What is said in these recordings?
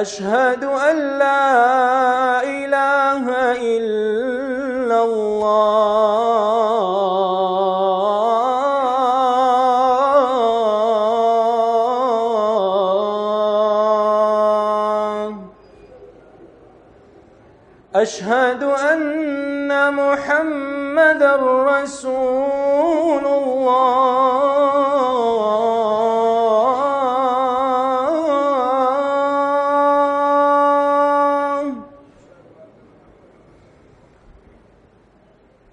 أشهد أن لا إله إلا الله. أشهد أن محمد رسول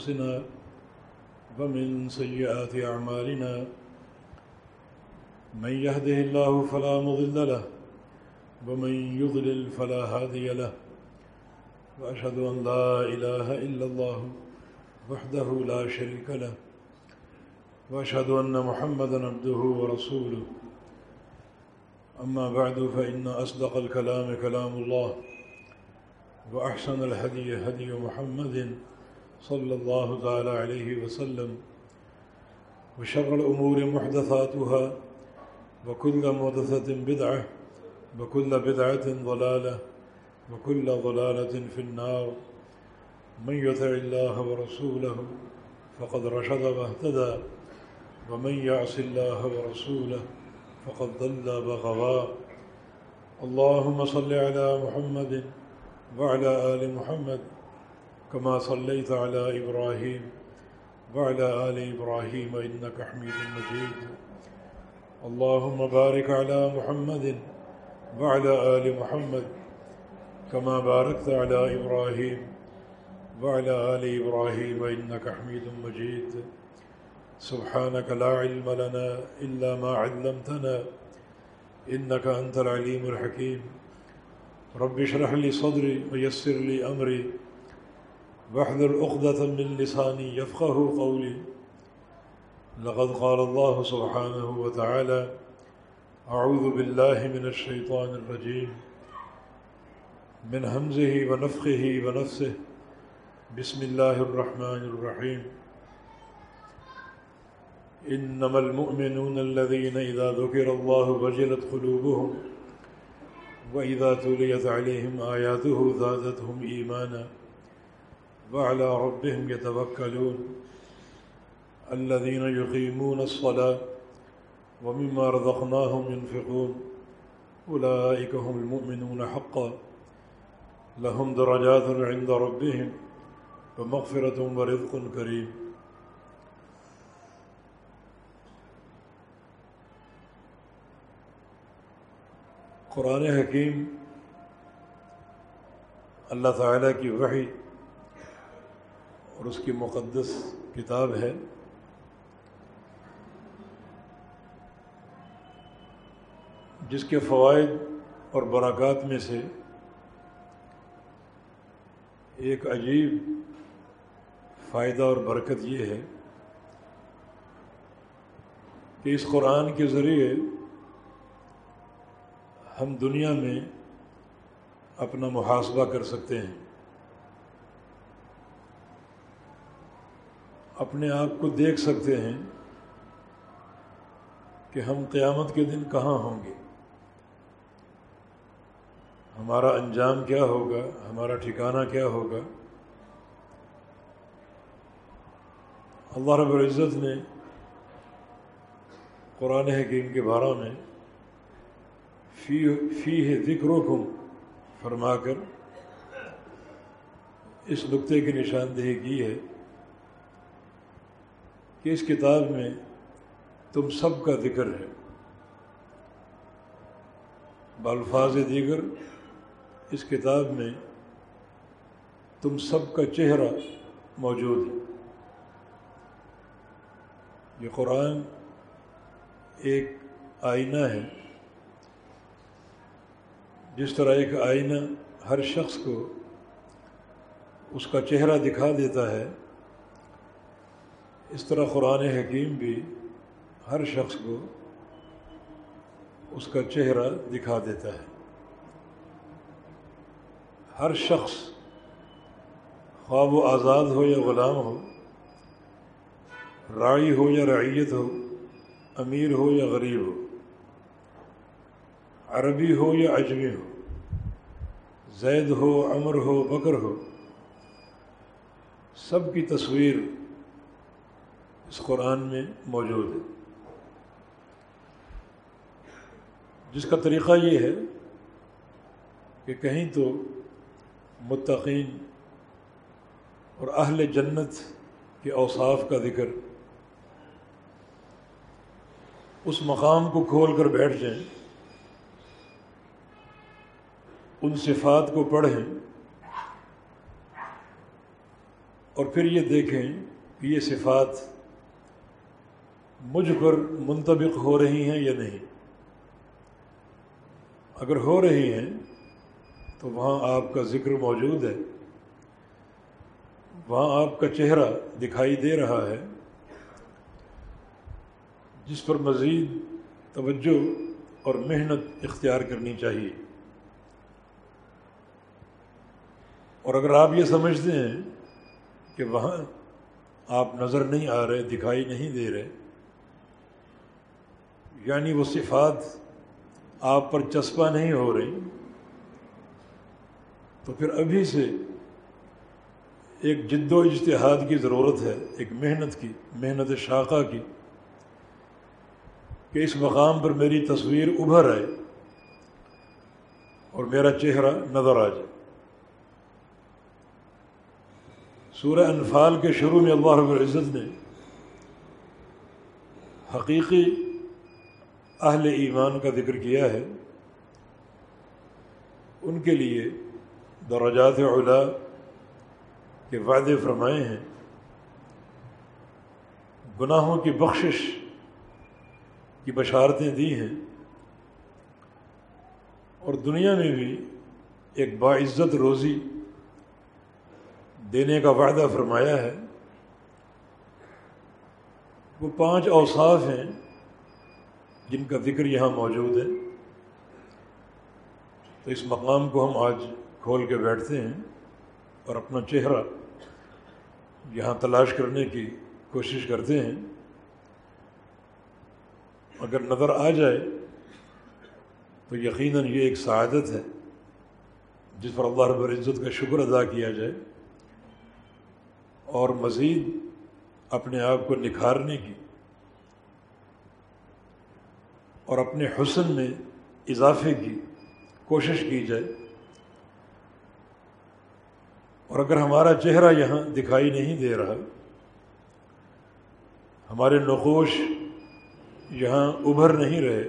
أنفسنا ومن سيئات أعمالنا من يهده الله فلا مضل له ومن يضلل فلا هادي له وأشهد أن لا إله إلا الله وحده لا شريك له وأشهد أن محمدا عبده ورسوله أما بعد فإن أصدق الكلام كلام الله وأحسن الهدي هدي محمد صلى الله تعالى عليه وسلم وشر الأمور محدثاتها وكل محدثة بدعة وكل بدعة ضلالة وكل ضلالة في النار من يطع الله ورسوله فقد رشد واهتدى ومن يعص الله ورسوله فقد ضل وغوى اللهم صل على محمد وعلى آل محمد كما صليت على إبراهيم وعلى آل إبراهيم إنك حميد مجيد. اللهم بارك على محمد وعلى آل محمد كما باركت على إبراهيم وعلى آل إبراهيم إنك حميد مجيد. سبحانك لا علم لنا إلا ما علمتنا إنك أنت العليم الحكيم. رب اشرح لي صدري ويسر لي أمري. واحذر عقدة من لساني يفقه قولي. لقد قال الله سبحانه وتعالى أعوذ بالله من الشيطان الرجيم. من حمزه ونفخه ونفسه. بسم الله الرحمن الرحيم. إنما المؤمنون الذين إذا ذكر الله وجلت قلوبهم وإذا تليت عليهم آياته زادتهم إيمانا. وعلى ربهم يتوكلون. الذين يقيمون الصلاة ومما رزقناهم ينفقون. أولئك هم المؤمنون حقا. لهم درجات عند ربهم ومغفرة ورزق كريم. قرآن حکیم اللہ تعالیٰ کی وحی اور اس کی مقدس کتاب ہے۔ جس کے فوائد اور برکات میں سے ایک عجیب فائدہ اور برکت یہ ہے کہ اس قرآن کے ذریعے ہم دنیا میں اپنا محاسبہ کر سکتے ہیں۔ اپنے آپ کو دیکھ سکتے ہیں کہ ہم قیامت کے دن کہاں ہوں گے۔ ہمارا انجام کیا ہوگا؟ ہمارا ٹھکانہ کیا ہوگا؟ اللہ رب العزت نے قرآن حکیم کے بارہ میں فی فی ہے ذکر فرما کر اس نقطے کی نشاندہی کی ہے۔ کہ اس کتاب میں تم سب کا ذکر ہے۔ بالفاظ دیگر، اس کتاب میں تم سب کا چہرہ موجود ہے۔ یہ قرآن ایک آئینہ ہے۔ جس طرح ایک آئینہ ہر شخص کو اس کا چہرہ دکھا دیتا ہے اس طرح قرآن حکیم بھی ہر شخص کو اس کا چہرہ دکھا دیتا ہے۔ ہر شخص خواب و آزاد ہو یا غلام ہو رائی ہو یا رعیت ہو، امیر ہو یا غریب ہو، عربی ہو یا اجمی ہو، زید ہو امر ہو، بکر ہو، سب کی تصویر اس قرآن میں موجود ہے۔ جس کا طریقہ یہ ہے کہ کہیں تو متقین اور اہل جنت کے اوصاف کا ذکر اس مقام کو کھول کر بیٹھ جائیں، ان صفات کو پڑھیں اور پھر یہ دیکھیں کہ یہ صفات مجھ پر منطبق ہو رہی ہیں یا نہیں؟ اگر ہو رہی ہیں، تو وہاں آپ کا ذکر موجود ہے۔ وہاں آپ کا چہرہ دکھائی دے رہا ہے، جس پر مزید توجہ اور محنت اختیار کرنی چاہیے۔ اور اگر آپ یہ سمجھتے ہیں کہ وہاں آپ نظر نہیں آ رہے، دکھائی نہیں دے رہے یعنی وہ صفات آپ پر چسپا نہیں ہو رہی، تو پھر ابھی سے ایک جد و اجتہاد کی ضرورت ہے، ایک محنت کی، محنت شاخہ کی، کہ اس مقام پر میری تصویر ابھر آئے اور میرا چہرہ نظر آ جائے۔ سورہ انفال کے شروع میں اللہ رب العزت نے حقیقی اہل ایمان کا ذکر کیا ہے، ان کے لیے درجات علا کے وعدے فرمائے ہیں۔ گناہوں کی بخشش کی بشارتیں دی ہیں۔ اور دنیا میں بھی ایک باعزت روزی دینے کا وعدہ فرمایا ہے۔ وہ پانچ اوصاف ہیں جن کا ذکر یہاں موجود ہے۔ تو اس مقام کو ہم آج کھول کے بیٹھتے ہیں اور اپنا چہرہ یہاں تلاش کرنے کی کوشش کرتے ہیں۔ اگر نظر آ جائے تو یقیناً یہ ایک سعادت ہے جس پر اللہ رب العزت کا شکر ادا کیا جائے اور مزید اپنے آپ کو نکھارنے کی اور اپنے حسن میں اضافے کی کوشش کی جائے۔ اور اگر ہمارا چہرہ یہاں دکھائی نہیں دے رہا، ہمارے نقوش یہاں ابھر نہیں رہے،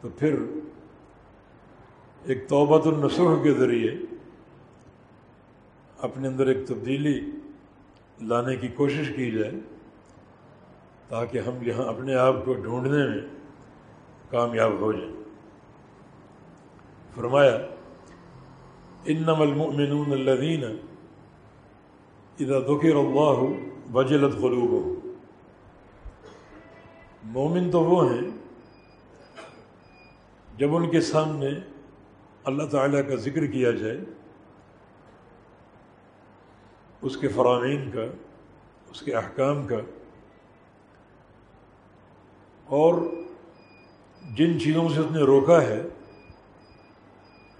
تو پھر ایک توبت النسخ کے ذریعے اپنے اندر ایک تبدیلی لانے کی کوشش کی جائے۔ تاکہ ہم یہاں اپنے آپ کو ڈھونڈنے میں کامیاب ہو جائیں۔ فرمایا انم المؤمنون الذین اذا ذکر اللہ وجلت قلوبهم مومن تو وہ ہیں جب ان کے سامنے اللہ تعالیٰ کا ذکر کیا جائے، اس کے فرامین کا، اس کے احکام کا اور جن چیزوں سے اس نے روکا ہے،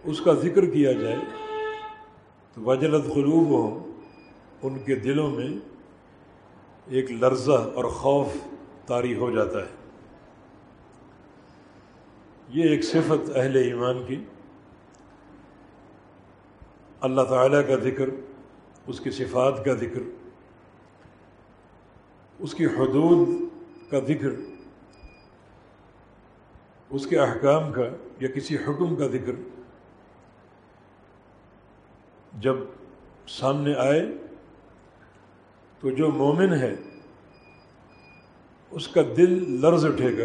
اس کا ذکر کیا جائے تو وجلت قلوب ہوں ان کے دلوں میں ایک لرزہ اور خوف طاری ہو جاتا ہے۔ یہ ایک صفت اہل ایمان کی۔ اللہ تعالیٰ کا ذکر، اس کی صفات کا ذکر، اس کی حدود کا ذکر اس کے احکام کا یا کسی حکم کا ذکر جب سامنے آئے تو جو مومن ہے اس کا دل لرز اٹھے گا۔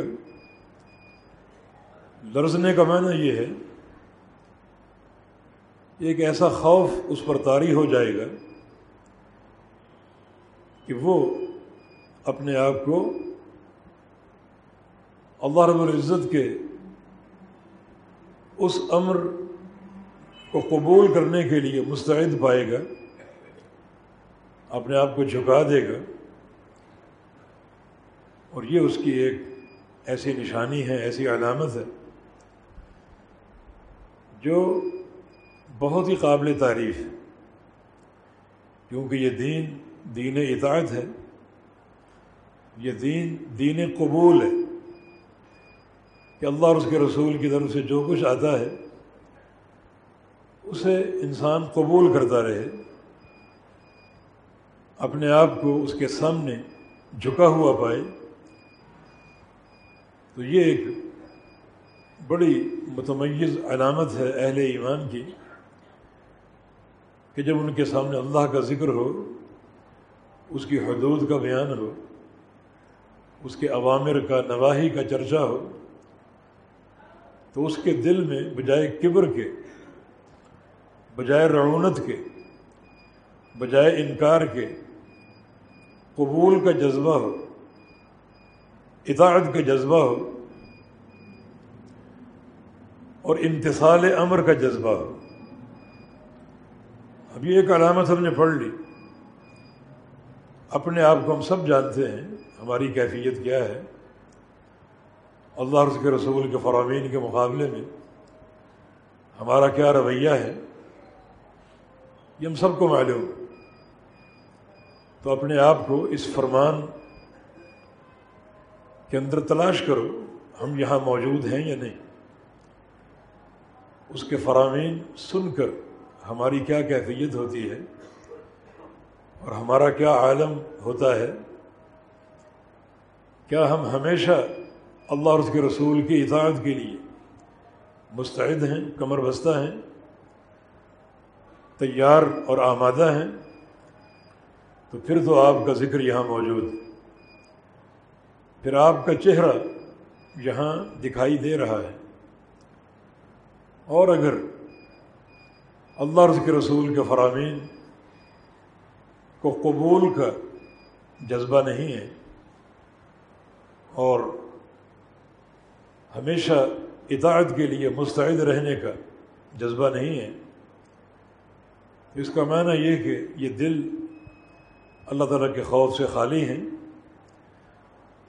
لرزنے کا معنی یہ ہے، ایک ایسا خوف اس پر طاری ہو جائے گا کہ وہ اپنے آپ کو اللہ رب العزت کے اس امر کو قبول کرنے کے لیے مستعد پائے گا، اپنے آپ کو جھکا دے گا۔ اور یہ اس کی ایک ایسی نشانی ہے، ایسی علامت ہے جو بہت ہی قابل تعریف ہے۔ کیونکہ یہ دین دین اطاعت ہے۔ یہ دین دین قبول ہے۔ کہ اللہ اور اس کے رسول کی طرف سے جو کچھ آتا ہے، اسے انسان قبول کرتا رہے۔ اپنے آپ کو اس کے سامنے جھکا ہوا پائے۔ تو یہ ایک بڑی متمیز علامت ہے اہل ایمان کی کہ جب ان کے سامنے اللہ کا ذکر ہو، اس کی حدود کا بیان ہو، اس کے عوامر کا نواحی کا چرچا ہو تو اس کے دل میں بجائے کبر کے، بجائے رعونت کے، بجائے انکار کے قبول کا جذبہ ہو، اطاعت کا جذبہ ہو، اور امتصال امر کا جذبہ ہو۔ اب یہ ایک علامت ہم نے پڑھ لی۔ اپنے آپ کو ہم سب جانتے ہیں، ہماری کیفیت کیا ہے؟ اللہ اور اس کے رسول کے فرامین کے مقابلے میں ہمارا کیا رویہ ہے؟ یہ ہم سب کو معلوم۔ تو اپنے آپ کو اس فرمان کے اندر تلاش کرو، ہم یہاں موجود ہیں یا نہیں۔ اس کے فرامین سن کر ہماری کیا کیفیت ہوتی ہے اور ہمارا کیا عالم ہوتا ہے؟ کیا ہم ہمیشہ اللہ اور اس کے رسول کی اطاعت کے لیے۔ مستعد ہیں، کمر بستہ ہیں، تیار اور آمادہ ہیں۔ تو پھر تو آپ کا ذکر یہاں موجود۔ پھر آپ کا چہرہ یہاں دکھائی دے رہا ہے۔ اور اگر اللہ اور اس کے رسول کے فرامین کو قبول کا جذبہ نہیں ہے اور ہمیشہ اطاعت کے لیے مستعد رہنے کا جذبہ نہیں ہے۔ اس کا معنی یہ کہ یہ دل اللہ تعالیٰ کے خوف سے خالی ہیں،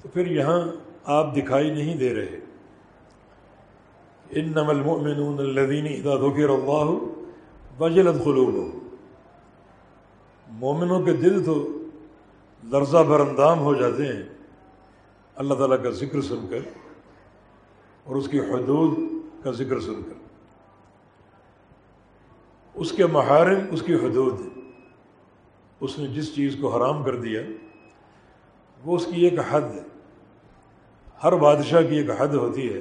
تو پھر یہاں آپ دکھائی نہیں دے رہے۔ ان نمل المؤمنون الذین اذا ذکر اللہ وجلت قلوبهم مومنوں کے دل تو لرزہ بر اندام ہو جاتے ہیں۔ اللہ تعالیٰ کا ذکر سن کر اور اس کی حدود کا ذکر سن کر۔ اس کے محارم اس کی حدود۔ اس نے جس چیز کو حرام کر دیا، وہ اس کی ایک حد ہے۔ ہر بادشاہ کی ایک حد ہوتی ہے،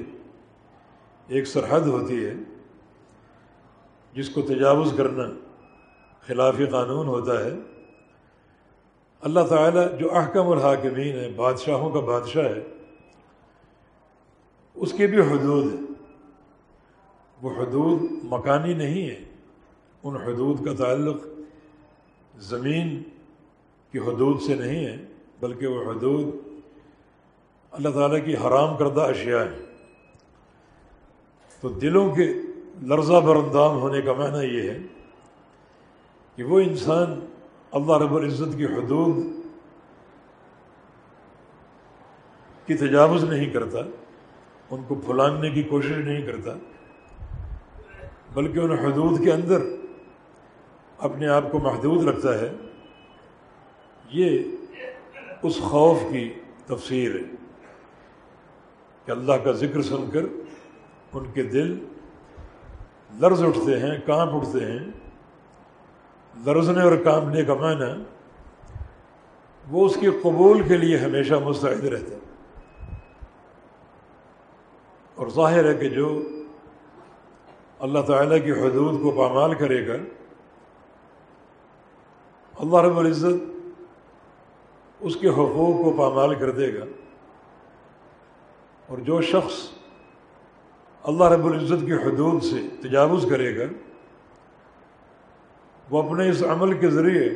ایک سرحد ہوتی ہے، جس کو تجاوز کرنا خلافی قانون ہوتا ہے۔ اللہ تعالیٰ جو احکم الحاکمین ہے بادشاہوں کا بادشاہ ہے اس کی بھی حدود ہے وہ حدود مکانی نہیں ہے ان حدود کا تعلق زمین کی حدود سے نہیں ہے، بلکہ وہ حدود اللہ تعالیٰ کی حرام کردہ اشیاء ہیں۔ تو دلوں کے لرزہ برندام ہونے کا معنی یہ ہے کہ وہ انسان اللہ رب العزت کی حدود کی تجاوز نہیں کرتا۔ ان کو پھلاننے کی کوشش نہیں کرتا، بلکہ ان حدود کے اندر اپنے آپ کو محدود رکھتا ہے۔ یہ اس خوف کی تفسیر ہے کہ اللہ کا ذکر سن کر ان کے دل لرز اٹھتے ہیں، کانپ اٹھتے ہیں۔ لرزنے اور کانپنے کا معنی وہ اس کے قبول کے لیے ہمیشہ مستعد رہتے ہیں۔ اور ظاہر ہے کہ جو اللہ تعالیٰ کی حدود کو پامال کرے گا، اللہ رب العزت اس کے حقوق کو پامال کر دے گا۔ اور جو شخص اللہ رب العزت کی حدود سے تجاوز کرے گا، وہ اپنے اس عمل کے ذریعے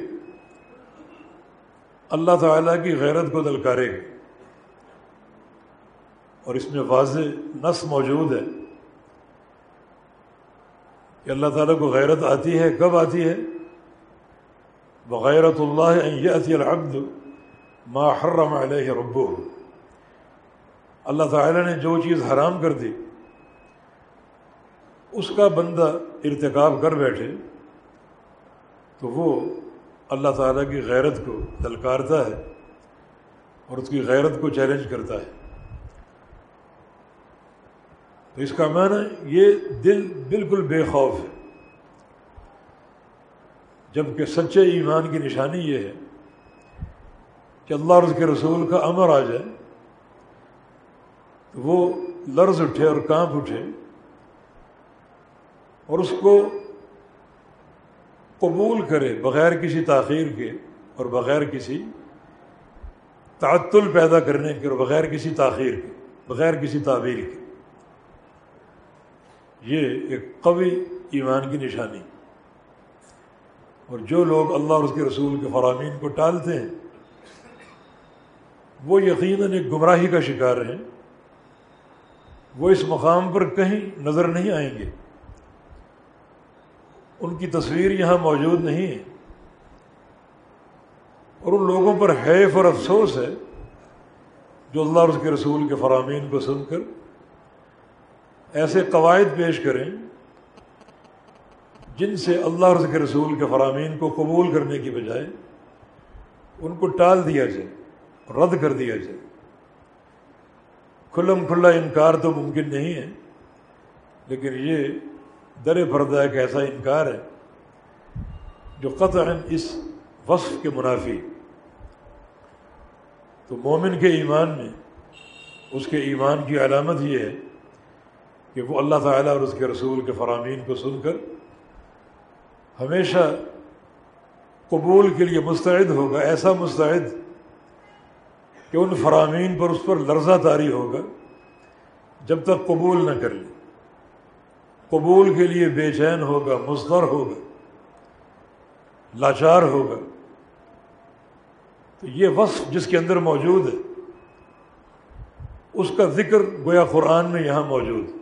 اللہ تعالیٰ کی غیرت کو دلکارے گا۔ اور اس میں واضح نس موجود ہے کہ اللہ تعالیٰ کو غیرت آتی ہے، کب آتی ہے؟ بغیرت اللہ یتی العبد ما حرم علیہ ربو اللہ تعالیٰ نے جو چیز حرام کر دی، اس کا بندہ ارتکاب کر بیٹھے تو وہ اللہ تعالیٰ کی غیرت کو دلکارتا ہے اور اس کی غیرت کو چیلنج کرتا ہے۔ تو اس کا معنی یہ دل بالکل بے خوف ہے۔ جبکہ سچے ایمان کی نشانی یہ ہے کہ اللہ اور اس کے رسول کا امر آ جائے، تو وہ لرز اٹھے اور کانپ اٹھے اور اس کو قبول کرے بغیر کسی تاخیر کے اور بغیر کسی تعطل پیدا کرنے کے اور بغیر کسی تاخیر کے، بغیر کسی تعبیر کے۔ یہ ایک قوی ایمان کی نشانی۔ اور جو لوگ اللہ اور اس کے رسول کے فرامین کو ٹالتے ہیں، وہ یقیناً ایک گمراہی کا شکار ہیں۔ وہ اس مقام پر کہیں نظر نہیں آئیں گے۔ ان کی تصویر یہاں موجود نہیں ہے۔ اور ان لوگوں پر حیف اور افسوس ہے جو اللہ اور اس کے رسول کے فرامین کو سن کر ایسے قواعد پیش کریں جن سے اللہ اور کے رسول کے فرامین کو قبول کرنے کی بجائے ان کو ٹال دیا جائے، رد کر دیا جائے۔ کھلم کھلا انکار تو ممکن نہیں ہے، لیکن یہ در پردہ ایک ایسا انکار ہے جو قطع اس وصف کے منافی تو مومن کے ایمان میں اس کے ایمان کی علامت یہ ہے کہ وہ اللہ تعالیٰ اور اس کے رسول کے فرامین کو سن کر ہمیشہ قبول کے لیے مستعد ہوگا، ایسا مستعد کہ ان فرامین پر اس پر لرزہ تاری ہوگا جب تک قبول نہ کر لے۔ قبول کے لیے بے چین ہوگا، مضطر ہوگا، لاچار ہوگا۔ تو یہ وصف جس کے اندر موجود ہے، اس کا ذکر گویا قرآن میں یہاں موجود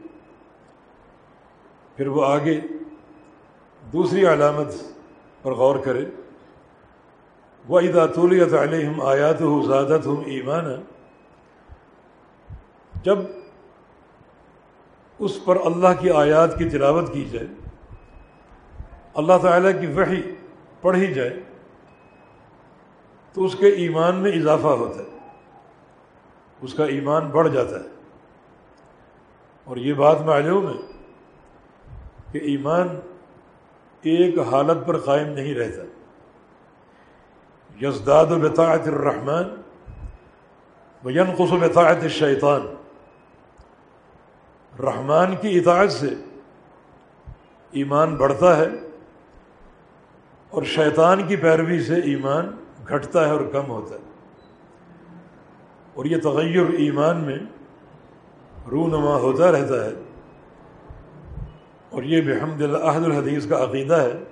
پھر وہ آگے دوسری علامت پر غور کرے۔ وہ ادا طولیت علیہم آیات ہو زیادت ہم ایمان جب اس پر اللہ کی آیات کی تلاوت کی جائے، اللہ تعالیٰ کی وحی پڑھی جائے، تو اس کے ایمان میں اضافہ ہوتا ہے۔ اس کا ایمان بڑھ جاتا ہے۔ اور یہ بات معلوم ہے کہ ایمان ایک حالت پر قائم نہیں رہتا۔ یزداد و بطاعت الرحمن و ینقص بطاعت الشیطان۔ رحمان کی اطاعت سے ایمان بڑھتا ہے اور شیطان کی پیروی سے ایمان گھٹتا ہے اور کم ہوتا ہے۔ اور یہ تغیر ایمان میں رونما ہوتا رہتا ہے۔ اور یہ بحمد اللہ الحدیث کا عقیدہ ہے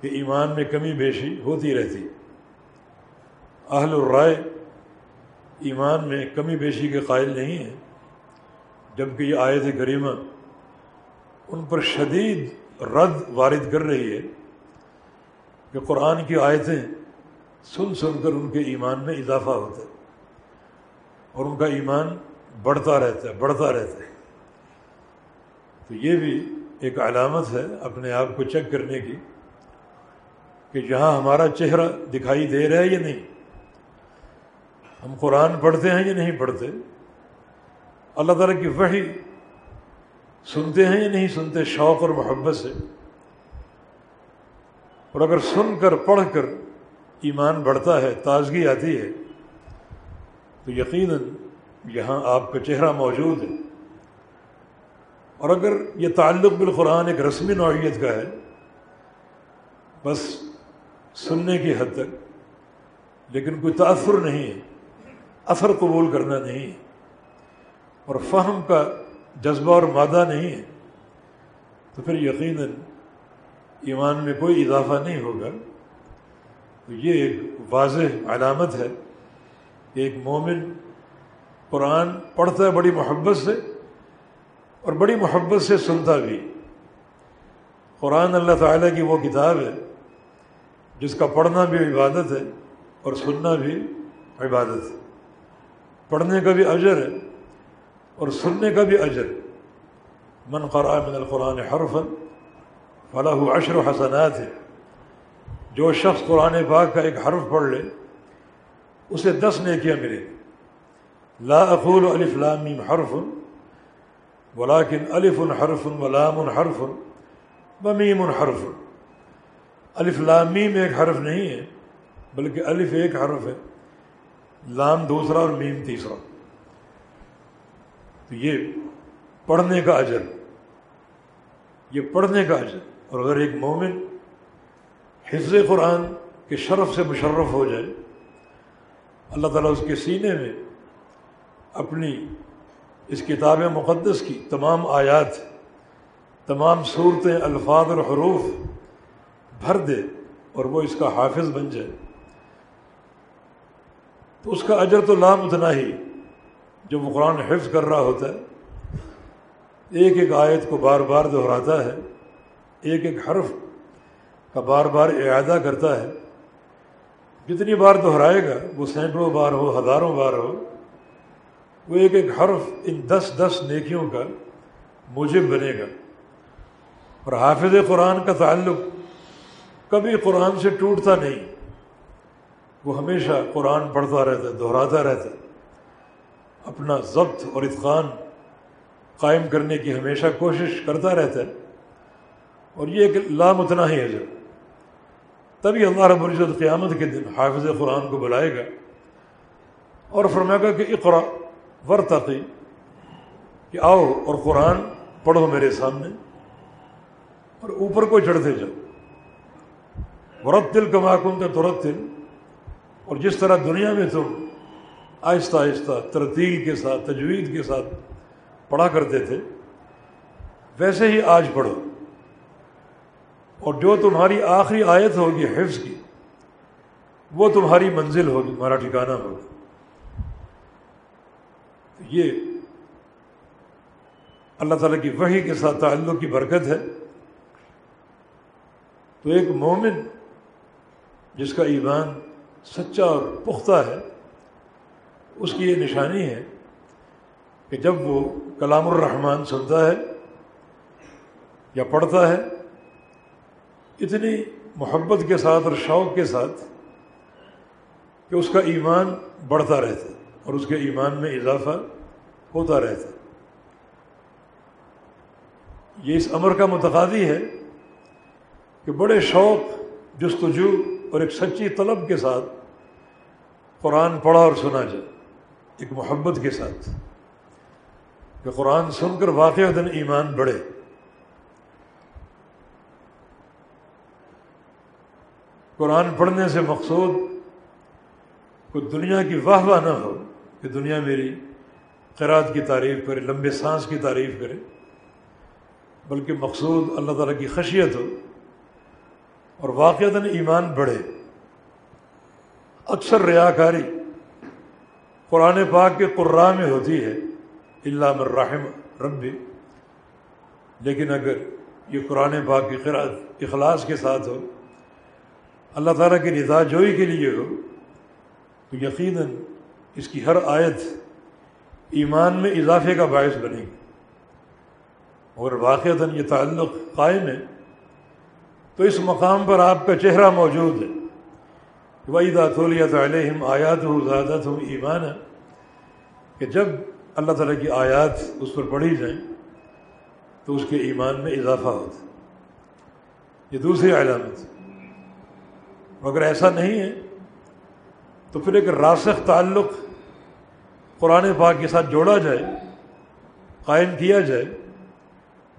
کہ ایمان میں کمی بیشی ہوتی رہتی۔ اہل الرائے ایمان میں کمی بیشی کے قائل نہیں ہیں، جبکہ یہ آیت کریمہ ان پر شدید رد وارد کر رہی ہے کہ قرآن کی آیتیں سن سن کر ان کے ایمان میں اضافہ ہوتا ہے اور ان کا ایمان بڑھتا رہتا ہے، بڑھتا رہتا ہے۔ تو یہ بھی ایک علامت ہے اپنے آپ کو چیک کرنے کی کہ جہاں ہمارا چہرہ دکھائی دے رہا ہے یا نہیں۔ ہم قرآن پڑھتے ہیں یا نہیں پڑھتے؟ اللہ تعالیٰ کی وحی سنتے ہیں یا نہیں سنتے؟ شوق اور محبت سے۔ اور اگر سن کر، پڑھ کر ایمان بڑھتا ہے، تازگی آتی ہے، تو یقیناً یہاں آپ کا چہرہ موجود ہے۔ اور اگر یہ تعلق بالقرآن ایک رسمی نوعیت کا ہے، بس سننے کی حد تک، لیکن کوئی تأثر نہیں ہے، اثر قبول کرنا نہیں ہے، اور فہم کا جذبہ اور مادہ نہیں ہے، تو پھر یقیناً ایمان میں کوئی اضافہ نہیں ہوگا۔ تو یہ ایک واضح علامت ہے کہ ایک مومن قرآن پڑھتا ہے، بڑی محبت سے اور بڑی محبت سے سنتا بھی۔ قرآن اللہ تعالیٰ کی وہ کتاب ہے، جس کا پڑھنا بھی عبادت ہے اور سننا بھی عبادت ہے۔ پڑھنے کا بھی اجر ہے اور سننے کا بھی اجر۔ من قرآن من القرآن حرفا فلاح عشر و حسنات ہے۔ جو شخص قرآن پاک کا ایک حرف پڑھ لے، اسے دس نیکیاں ملے لا اقول الف لام میم حرف۔ ولاکن الف الحرف ولام الحرف بمیم الحرف الف لام میم ایک حرف نہیں ہے، بلکہ الف ایک حرف ہے۔ لام دوسرا اور میم تیسرا۔ تو یہ پڑھنے کا اجر۔ یہ پڑھنے کا اجر۔ اور اگر ایک مومن حفظ قرآن کے شرف سے مشرف ہو جائے، اللہ تعالیٰ اس کے سینے میں اپنی اس کتاب مقدس کی تمام آیات، تمام صورتیں، الفاظ اور حروف بھر دے اور وہ اس کا حافظ بن جائے۔ تو اس کا اجر تو لام اتنا ہی جو وہ قرآن حفظ کر رہا ہوتا ہے۔ ایک ایک آیت کو بار بار دہراتا ہے، ایک ایک حرف کا بار بار اعادہ کرتا ہے۔ جتنی بار دہرائے گا، وہ سینکڑوں بار ہو، ہزاروں بار ہو وہ ایک ایک حرف ان دس دس نیکیوں کا موجب بنے گا۔ اور حافظ قرآن کا تعلق کبھی قرآن سے ٹوٹتا نہیں۔ وہ ہمیشہ قرآن پڑھتا رہتا ہے دہراتا رہتا۔ ہے اپنا ضبط اور اتقان قائم کرنے کی ہمیشہ کوشش کرتا رہتا۔ ہے اور یہ ایک لامتنا ہی ہے جو تبھی اللہ رب العزت قیامت کے دن حافظ قرآن کو بلائے گا۔ اور فرمائے گا کہ اقرا ور تقی کہ آؤ اور قرآن پڑھو میرے سامنے اور اوپر کو چڑھتے جاؤ۔ ورت دل کا معقوم تھا ترت دل اور جس طرح دنیا میں تم آہستہ آہستہ ترتیل کے ساتھ، تجوید کے ساتھ پڑھا کرتے تھے، ویسے ہی آج پڑھو۔ اور جو تمہاری آخری آیت ہوگی حفظ کی، وہ تمہاری منزل ہوگی، تمہارا ٹھکانہ ہوگا۔ یہ اللہ تعالیٰ کی وحی کے ساتھ تعلق کی برکت ہے۔ تو ایک مومن جس کا ایمان سچا اور پختہ ہے، اس کی یہ نشانی ہے کہ جب وہ کلام الرحمن سنتا ہے یا پڑھتا ہے، اتنی محبت کے ساتھ اور شوق کے ساتھ کہ اس کا ایمان بڑھتا رہتا ہے۔ اور اس کے ایمان میں اضافہ ہوتا رہتا یہ اس امر کا متقاضی ہے کہ بڑے شوق، جستجو اور ایک سچی طلب کے ساتھ قرآن پڑھا اور سنا جائے، ایک محبت کے ساتھ۔ کہ قرآن سن کر واقع دن ایمان بڑھے۔ قرآن پڑھنے سے مقصود کوئی دنیا کی واہ واہ نہ ہو۔ کہ دنیا میری قرآد کی تعریف کرے، لمبے سانس کی تعریف کرے، بلکہ مقصود اللہ تعالیٰ کی خشیت ہو اور واقعتاً ایمان بڑھے۔ اکثر ریاکاری قرآن پاک کے قرآن میں ہوتی ہے اللہ الرحم ربی۔ لیکن اگر یہ قرآن پاک کی قرآن اخلاص کے ساتھ ہو، اللہ تعالیٰ کی رضا جوئی کے لیے ہو، تو یقیناً اس کی ہر آیت ایمان میں اضافے کا باعث بنے گی۔ اور واقعتاً یہ تعلق قائم ہے۔ تو اس مقام پر آپ کا چہرہ موجود ہے۔ وہی داتولیت علیہم آیات ہو زیادت ہوں ایمان ہے کہ جب اللہ تعالیٰ کی آیات اس پر پڑھی جائیں تو اس کے ایمان میں اضافہ ہوتا یہ دوسری علامت اگر ایسا نہیں ہے۔ تو پھر ایک راسخ تعلق قرآن پاک کے ساتھ جوڑا جائے، قائم کیا جائے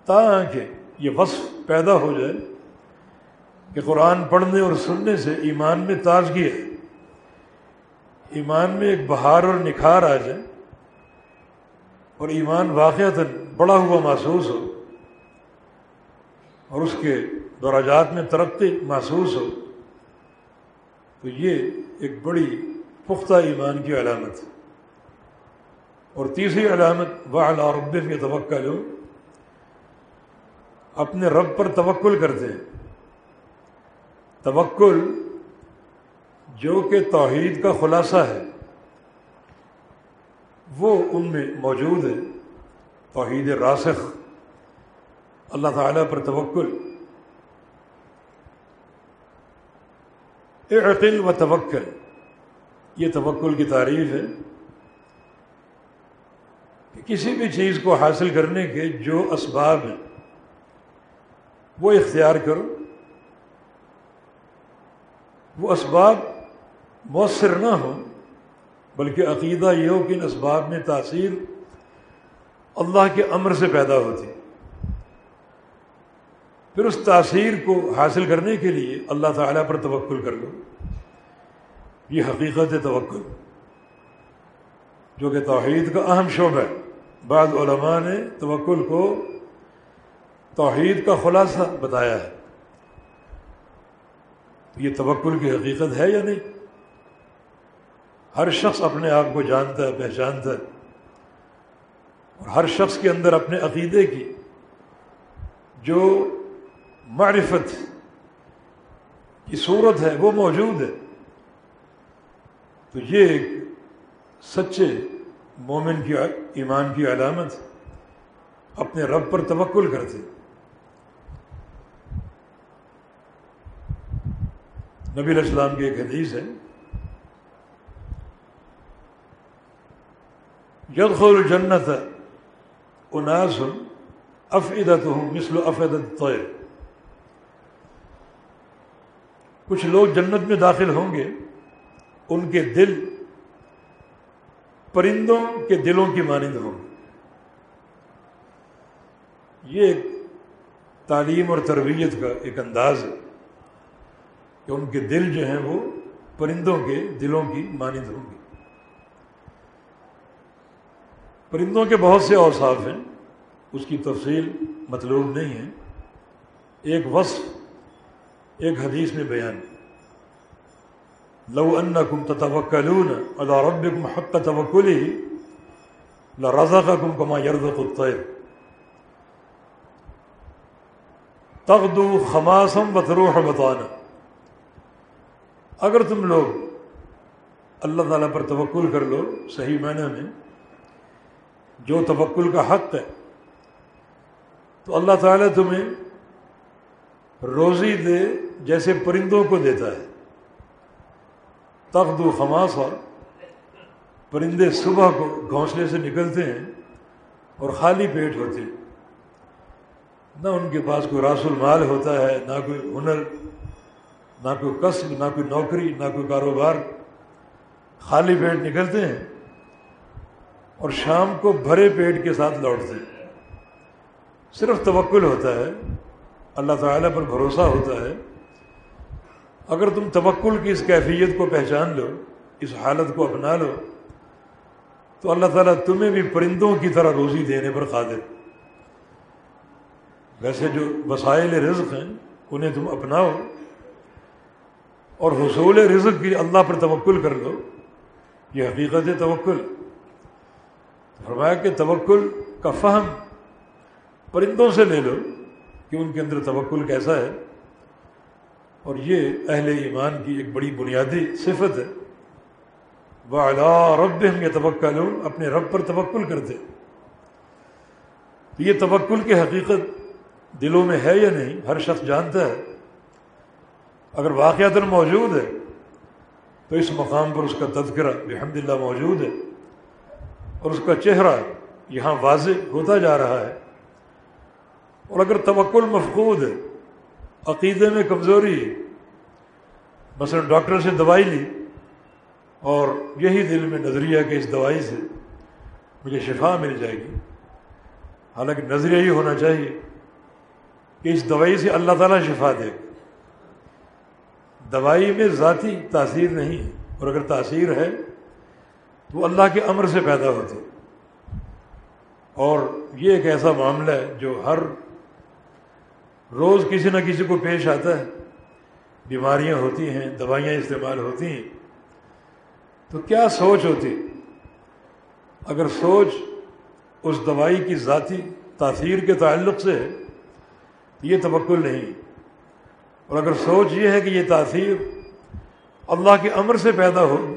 تاکہ یہ وصف پیدا ہو جائے کہ قرآن پڑھنے اور سننے سے ایمان میں تازگی ہے۔ ایمان میں ایک بہار اور نکھار آ جائے اور ایمان واقعات بڑا ہوا محسوس ہو اور اس کے دراجات میں ترقی محسوس ہو، تو یہ ایک بڑی پختہ ایمان کی علامت ہے۔ اور تیسری علامت والا رب کے توقع جو اپنے رب پر توکل کرتے ہیں۔ توکل جو کہ توحید کا خلاصہ ہے، وہ ان میں موجود ہے۔ توحید راسخ۔ اللہ تعالیٰ پر توکل۔ عقل و توکل۔ یہ توکل کی تعریف ہے۔ کہ کسی بھی چیز کو حاصل کرنے کے جو اسباب ہیں، وہ اختیار کرو۔ وہ اسباب مؤثر نہ ہوں، بلکہ عقیدہ یہ ہو کہ ان اسباب میں تاثیر اللہ کے امر سے پیدا ہوتی۔ پھر اس تاثیر کو حاصل کرنے کے لیے اللہ تعالیٰ پر توکل کر لو۔ یہ حقیقت توکل، جو کہ توحید کا اہم شعبہ ہے۔ بعض علماء نے توکل کو توحید کا خلاصہ بتایا ہے۔ یہ توکل کی حقیقت ہے یا نہیں؟ ہر شخص اپنے آپ کو جانتا ہے، پہچانتا ہے۔ اور ہر شخص کے اندر اپنے عقیدے کی جو معرفت کی صورت ہے، وہ موجود ہے۔ تو یہ ایک سچے مومن کی ایمان کی علامت اپنے رب پر توکل کرتے نبی علیہ السلام کی ایک حدیث ہے۔ یدخل جنت اناس افعدت ہوں مثل افعدت طیر کچھ لوگ جنت میں داخل ہوں گے، ان کے دل پرندوں کے دلوں کی مانند ہوں۔ گے یہ ایک تعلیم اور تربیت کا ایک انداز ہے کہ ان کے دل جو ہیں وہ پرندوں کے دلوں کی مانند ہوں گے۔ پرندوں کے بہت سے اوصاف ہیں، اس کی تفصیل مطلوب نہیں ہے۔ ایک وصف، ایک حدیث میں بیان۔ لو ان کم تتوکلون اللہ رب حق توکلی رضا کا کم کما یرد الطیر تغدو خماسم بطروح بتانا اگر تم لوگ اللہ تعالیٰ پر توکل کر لو، صحیح معنی میں، جو توکل کا حق ہے، تو اللہ تعالیٰ تمہیں روزی دے جیسے پرندوں کو دیتا ہے۔ تخت و خماسا پرندے صبح کو گھونسلے سے نکلتے ہیں اور خالی پیٹ ہوتے ہیں۔ نہ ان کے پاس کوئی راس المال ہوتا ہے، نہ کوئی ہنر، نہ کوئی قصب نہ کوئی نوکری، نہ کوئی کاروبار۔ خالی پیٹ نکلتے ہیں اور شام کو بھرے پیٹ کے ساتھ لوٹتے ہیں۔ صرف توکل ہوتا ہے، اللہ تعالیٰ پر بھروسہ ہوتا ہے۔ اگر تم توکل کی اس کیفیت کو پہچان لو، اس حالت کو اپنا لو، تو اللہ تعالیٰ تمہیں بھی پرندوں کی طرح روزی دینے پر قادر۔ ویسے جو وسائل رزق ہیں، انہیں تم اپناؤ اور حصول رزق کی اللہ پر توکل کر لو۔ یہ حقیقت توکل۔ فرمایا کہ توکل کا فہم پرندوں سے لے لو کہ ان کے اندر توکل کیسا ہے۔ اور یہ اہل ایمان کی ایک بڑی بنیادی صفت ہے۔ وہ رب ہم یہ توقع لو اپنے رب پر توکل کرتے یہ توکل کی حقیقت دلوں میں ہے یا نہیں، ہر شخص جانتا ہے۔ اگر واقعات موجود ہے تو اس مقام پر اس کا تذکرہ الحمد للہ موجود ہے۔ اور اس کا چہرہ یہاں واضح ہوتا جا رہا ہے۔ اور اگر توکل مفقود ہے عقیدے میں کمزوری ہے۔ مثلا ڈاکٹر سے دوائی لی اور یہی دل میں نظریہ کہ اس دوائی سے مجھے شفا مل جائے گی۔ حالانکہ نظریہ یہ ہونا چاہیے کہ اس دوائی سے اللہ تعالیٰ شفا دے۔ گا دوائی میں ذاتی تاثیر نہیں ہے اور اگر تاثیر ہے تو اللہ کے امر سے پیدا ہوتی۔ اور یہ ایک ایسا معاملہ ہے جو ہر روز کسی نہ کسی کو پیش آتا ہے۔ بیماریاں ہوتی ہیں، دوائیاں استعمال ہوتی ہیں۔ تو کیا سوچ ہوتی؟ اگر سوچ اس دوائی کی ذاتی تاثیر کے تعلق سے ہے، یہ توکل نہیں۔ اور اگر سوچ یہ ہے کہ یہ تاثیر اللہ کے امر سے پیدا ہو،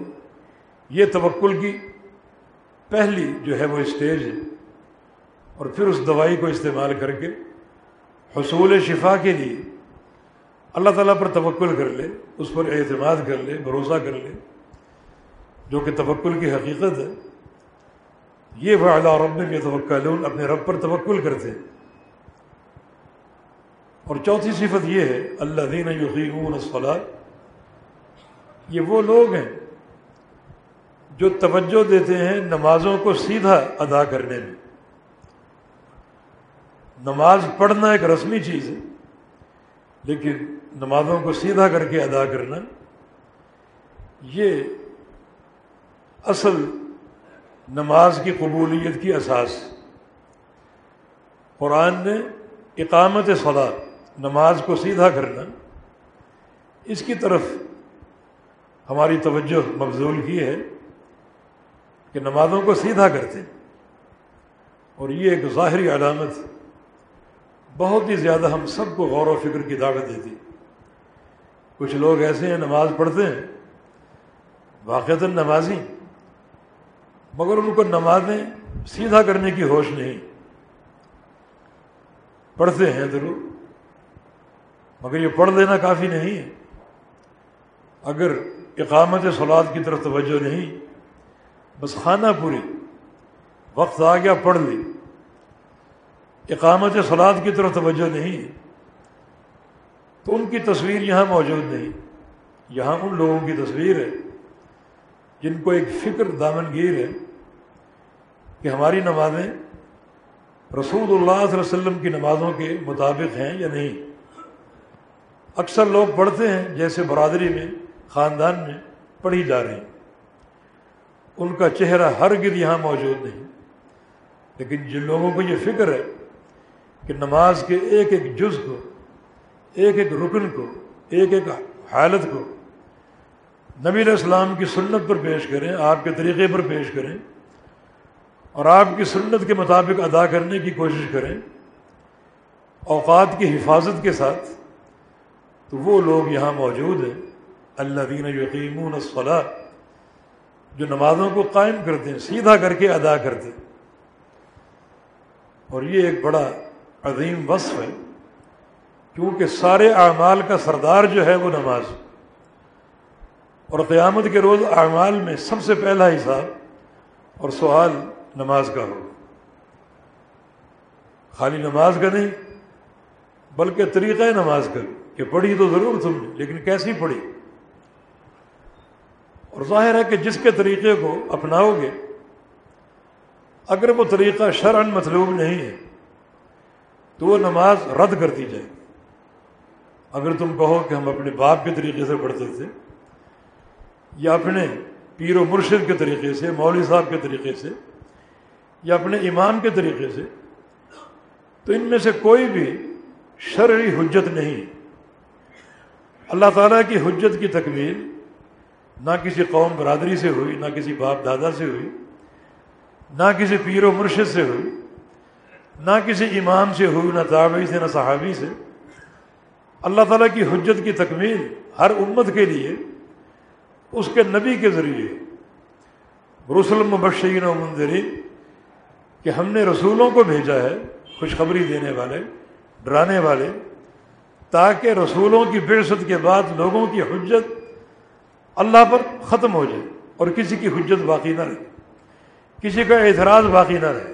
یہ توکل کی پہلی جو ہے وہ اسٹیج ہے۔ اور پھر اس دوائی کو استعمال کر کے حصول شفا کے لیے اللہ تعالیٰ پر توکل کر لے، اس پر اعتماد کر لے، بھروسہ کر لے، جو کہ توکل کی حقیقت ہے۔ یہ وہ اعلیٰ رب میں توکل اپنے رب پر توکل کرتے ہیں۔ اور چوتھی صفت یہ ہے اللہ دین یقین اسفلا یہ وہ لوگ ہیں جو توجہ دیتے ہیں نمازوں کو سیدھا ادا کرنے میں۔ نماز پڑھنا ایک رسمی چیز ہے، لیکن نمازوں کو سیدھا کر کے ادا کرنا، یہ اصل نماز کی قبولیت کی اساس قرآن نے اقامت صدا نماز کو سیدھا کرنا، اس کی طرف ہماری توجہ مبزول کی ہے کہ نمازوں کو سیدھا کرتے اور یہ ایک ظاہری علامت بہت ہی زیادہ ہم سب کو غور و فکر کی دعوت دیتی۔ کچھ لوگ ایسے ہیں نماز پڑھتے ہیں واقعات نمازی، مگر ان کو نمازیں سیدھا کرنے کی ہوش نہیں۔ پڑھتے ہیں ضرور، مگر یہ پڑھ لینا کافی نہیں ہے۔ اگر اقامت سلاد کی طرف توجہ نہیں، بس خانہ پوری، وقت آ گیا پڑھ لی۔ اقامت سلاد کی طرف توجہ نہیں ہے۔ تو ان کی تصویر یہاں موجود نہیں۔ یہاں ان لوگوں کی تصویر ہے۔ جن کو ایک فکر دامنگیر ہے کہ ہماری نمازیں رسول اللہ صلی اللہ علیہ وسلم کی نمازوں کے مطابق ہیں یا نہیں۔ اکثر لوگ پڑھتے ہیں جیسے برادری میں، خاندان میں پڑھی جا رہی۔ ان کا چہرہ ہر گرد یہاں موجود نہیں۔ لیکن جن لوگوں کو یہ فکر ہے کہ نماز کے ایک ایک جز کو، ایک ایک رکن کو، ایک ایک حالت کو نبی علیہ السلام کی سنت پر پیش کریں، آپ کے طریقے پر پیش کریں اور آپ کی سنت کے مطابق ادا کرنے کی کوشش کریں اوقات کی حفاظت کے ساتھ، تو وہ لوگ یہاں موجود ہیں اللہ دین یقین الصلاح جو نمازوں کو قائم کرتے ہیں، سیدھا کر کے ادا کرتے ہیں۔ اور یہ ایک بڑا عظیم وصف ہے، کیونکہ سارے اعمال کا سردار جو ہے وہ نماز اور قیامت کے روز اعمال میں سب سے پہلا حساب اور سوال نماز کا ہو خالی نماز کا نہیں، بلکہ طریقہ نماز کا، کہ پڑھی تو ضرور تم نے، لیکن کیسی پڑھی؟ اور ظاہر ہے کہ جس کے طریقے کو اپناؤ گے، اگر وہ طریقہ شرعن مطلوب نہیں ہے تو وہ نماز رد کر دی جائے۔ اگر تم کہو کہ ہم اپنے باپ کے طریقے سے پڑھتے تھے یا اپنے پیر و مرشد کے طریقے سے، مولوی صاحب کے طریقے سے یا اپنے امام کے طریقے سے، تو ان میں سے کوئی بھی شرعی حجت نہیں۔ اللہ تعالیٰ کی حجت کی تکمیل نہ کسی قوم برادری سے ہوئی، نہ کسی باپ دادا سے ہوئی، نہ کسی پیر و مرشد سے ہوئی۔ نہ کسی امام سے ہوئی، نہ تابعی سے، نہ صحابی سے۔ اللہ تعالیٰ کی حجت کی تکمیل ہر امت کے لیے، اس کے نبی کے ذریعے۔ رسول مبشرین و منظرین کہ ہم نے رسولوں کو بھیجا ہے، خوشخبری دینے والے، ڈرانے والے، تاکہ رسولوں کی برست کے بعد لوگوں کی حجت اللہ پر ختم ہو جائے اور کسی کی حجت باقی نہ رہے۔ کسی کا اعتراض باقی نہ رہے۔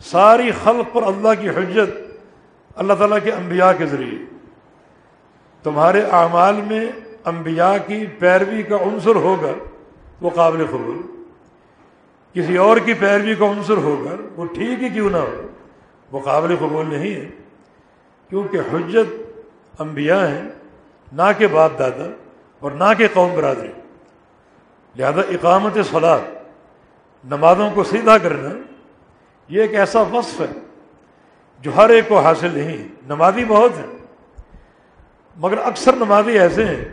ساری خلق پر اللہ کی حجت، اللہ تعالیٰ کے انبیاء کے ذریعے۔ تمہارے اعمال میں انبیاء کی پیروی کا عنصر ہوگا، وہ قابل قبول۔ کسی اور کی پیروی کا عنصر ہوگا، وہ ٹھیک ہی کیوں نہ ہو، وہ قابل قبول نہیں ہے۔ کیونکہ حجت انبیاء ہیں، نہ کہ باپ دادا اور نہ کہ قوم برادری۔ لہذا اقامت صلاح نمازوں کو سیدھا کرنا یہ ایک ایسا وصف ہے جو ہر ایک کو حاصل نہیں نمازی بہت ہیں، مگر اکثر نمازی ایسے ہیں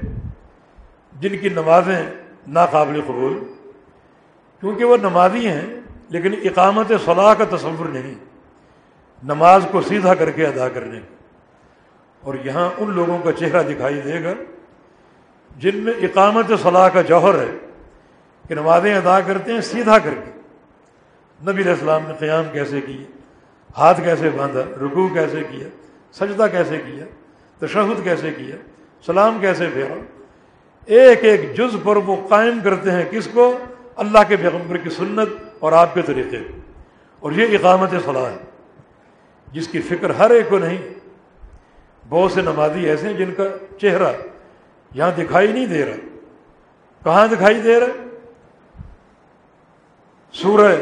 جن کی نمازیں ناقابل قبول، کیونکہ وہ نمازی ہیں لیکن اقامت صلاح کا تصور نہیں، نماز کو سیدھا کر کے ادا کرنے اور یہاں ان لوگوں کا چہرہ دکھائی دے گا جن میں اقامت صلاح کا جوہر ہے کہ نمازیں ادا کرتے ہیں سیدھا کر کے۔ نبی علیہ السلام نے قیام کیسے کیے؟ ہاتھ کیسے باندھا؟ رکوع کیسے کیا؟ سجدہ کیسے کیا؟ تشہد کیسے کیا؟ سلام کیسے پھیرا؟ ایک ایک جز پر وہ قائم کرتے ہیں کس کو؟ اللہ کے پیغمبر کی سنت اور آپ کے طریقے اور یہ اقامت صلاح ہے، جس کی فکر ہر ایک کو نہیں۔ بہت سے نمازی ایسے ہیں جن کا چہرہ یہاں دکھائی نہیں دے رہا۔ کہاں دکھائی دے رہا؟ سورہ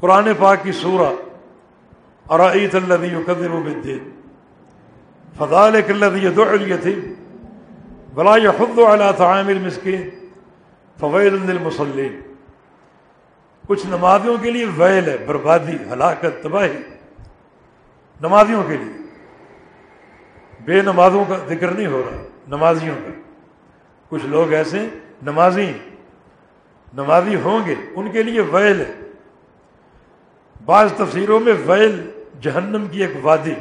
قرآن پاک کی سورہ ارعیت الذی یکذب بالدین، فذلک الذی يدع الیتیم، ولا يحض على طعام المسکین، فویل للمصلین۔ کچھ نمازیوں کے لیے ویل ہے، بربادی، ہلاکت، تباہی۔ نمازیوں کے لیے۔ بے نمازوں کا ذکر نہیں ہو رہا، نمازیوں کا۔ کچھ لوگ ایسے نمازی نمازی ہوں گے، ان کے لیے ویل ہے۔ بعض تفسیروں میں ویل جہنم کی ایک وادی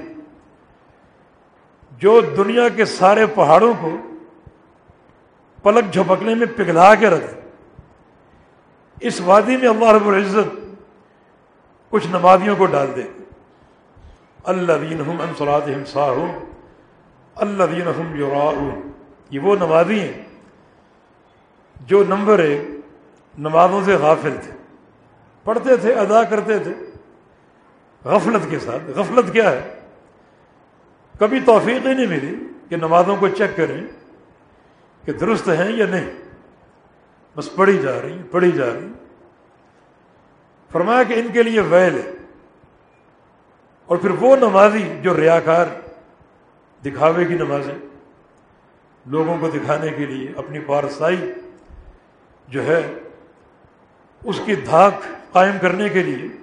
جو دنیا کے سارے پہاڑوں کو پلک جھپکنے میں پگھلا کے رکھ اس وادی میں اللہ رب العزت کچھ نمازیوں کو ڈال دے۔ اللہ دین ہم ہمسا ہوں اللہ دین ہم یہ وہ نمازی ہیں جو نمبر ایک نمازوں سے غافل تھے۔ پڑھتے تھے، ادا کرتے تھے۔ غفلت کے ساتھ، غفلت کیا ہے؟ کبھی توفیق ہی نہیں ملی کہ نمازوں کو چیک کریں کہ درست ہیں یا نہیں۔ بس پڑھی جا رہی، پڑھی جا رہی۔ فرمایا کہ ان کے لیے ویل ہے۔ اور پھر وہ نمازی جو ریاکار دکھاوے کی نمازیں لوگوں کو دکھانے کے لیے اپنی پارسائی جو ہے، اس کی دھاک قائم کرنے کے لیے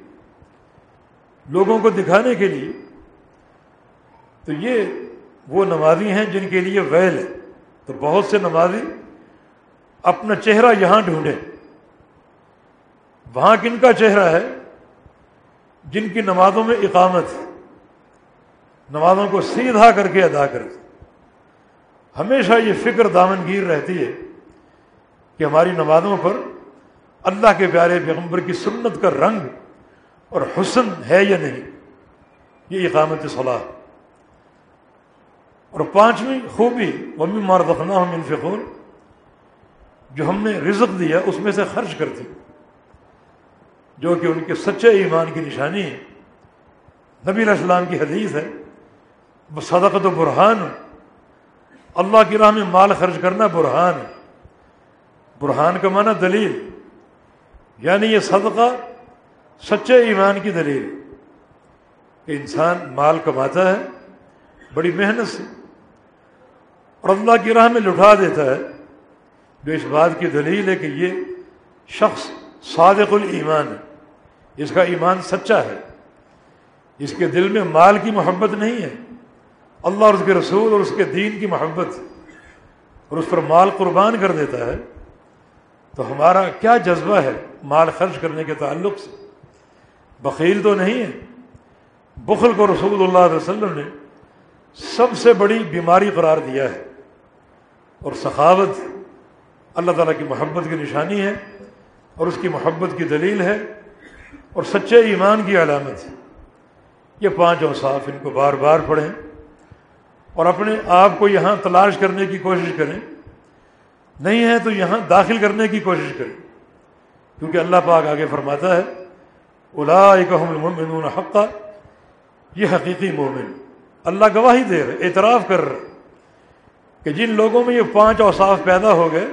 لوگوں کو دکھانے کے لیے، تو یہ وہ نمازی ہیں جن کے لیے ویل ہے۔ تو بہت سے نمازی اپنا چہرہ یہاں ڈھونڈے وہاں کن کا چہرہ ہے؟ جن کی نمازوں میں اقامت ہے۔ نمازوں کو سیدھا کر کے ادا کرتے ہمیشہ یہ فکر دامن گیر رہتی ہے کہ ہماری نمازوں پر اللہ کے پیارے پیغمبر کی سنت کا رنگ اور حسن ہے یا نہیں؟ یہ اقامت صلاح. اور پانچویں خوبی ممی مار دفنا منفقور جو ہم نے رزق دیا، اس میں سے خرچ کرتی، جو کہ ان کے سچے ایمان کی نشانی ہے. نبی علیہ السلام کی حدیث ہے صدقت و برہان اللہ کی راہ میں مال خرچ کرنا برہان برہان کا معنی دلیل یعنی یہ صدقہ سچے ایمان کی دلیل۔ کہ انسان مال کماتا ہے، بڑی محنت سے، اور اللہ کی راہ میں لٹا دیتا ہے۔ جو اس بات کی دلیل ہے کہ یہ شخص صادق الایمان ہے۔ اس کا ایمان سچا ہے۔ اس کے دل میں مال کی محبت نہیں ہے۔ اللہ اور اس کے رسول اور اس کے دین کی محبت اور اس پر مال قربان کر دیتا ہے۔ تو ہمارا کیا جذبہ ہے مال خرچ کرنے کے تعلق سے؟ بخیل تو نہیں ہے۔ بخل کو رسول اللہ علیہ وسلم نے سب سے بڑی بیماری قرار دیا ہے۔ اور سخاوت اللہ تعالیٰ کی محبت کی نشانی ہے اور اس کی محبت کی دلیل ہے اور سچے ایمان کی علامت ہے۔ یہ پانچ اوصاف ان کو بار بار پڑھیں اور اپنے آپ کو یہاں تلاش کرنے کی کوشش کریں۔ نہیں ہے تو یہاں داخل کرنے کی کوشش کریں۔ کیونکہ اللہ پاک آگے فرماتا ہے المؤمنون حقا۔ یہ حقیقی مومن۔ اللہ گواہی دے رہے، اعتراف کر رہے کہ جن لوگوں میں یہ پانچ اوصاف پیدا ہو گئے،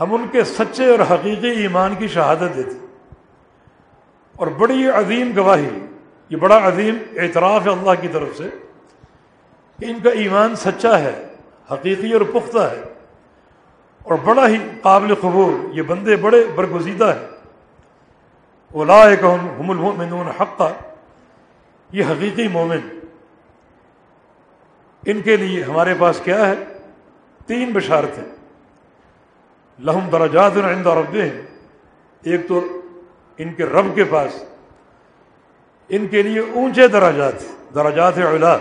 ہم ان کے سچے اور حقیقی ایمان کی شہادت دیتے اور بڑی عظیم گواہی، یہ بڑا عظیم اعتراف ہے اللہ کی طرف سے کہ ان کا ایمان سچا ہے، حقیقی اور پختہ ہے۔ اور بڑا ہی قابل قبول، یہ بندے بڑے برگزیدہ ہیں۔ اولا ہم المؤمنون حقہ یہ حقیقی مومن۔ ان کے لیے ہمارے پاس کیا ہے؟ تین بشارتیں لہم درجات عند ربهم ایک تو ان کے رب کے پاس۔ ان کے لیے اونچے دراجات دراجات علا۔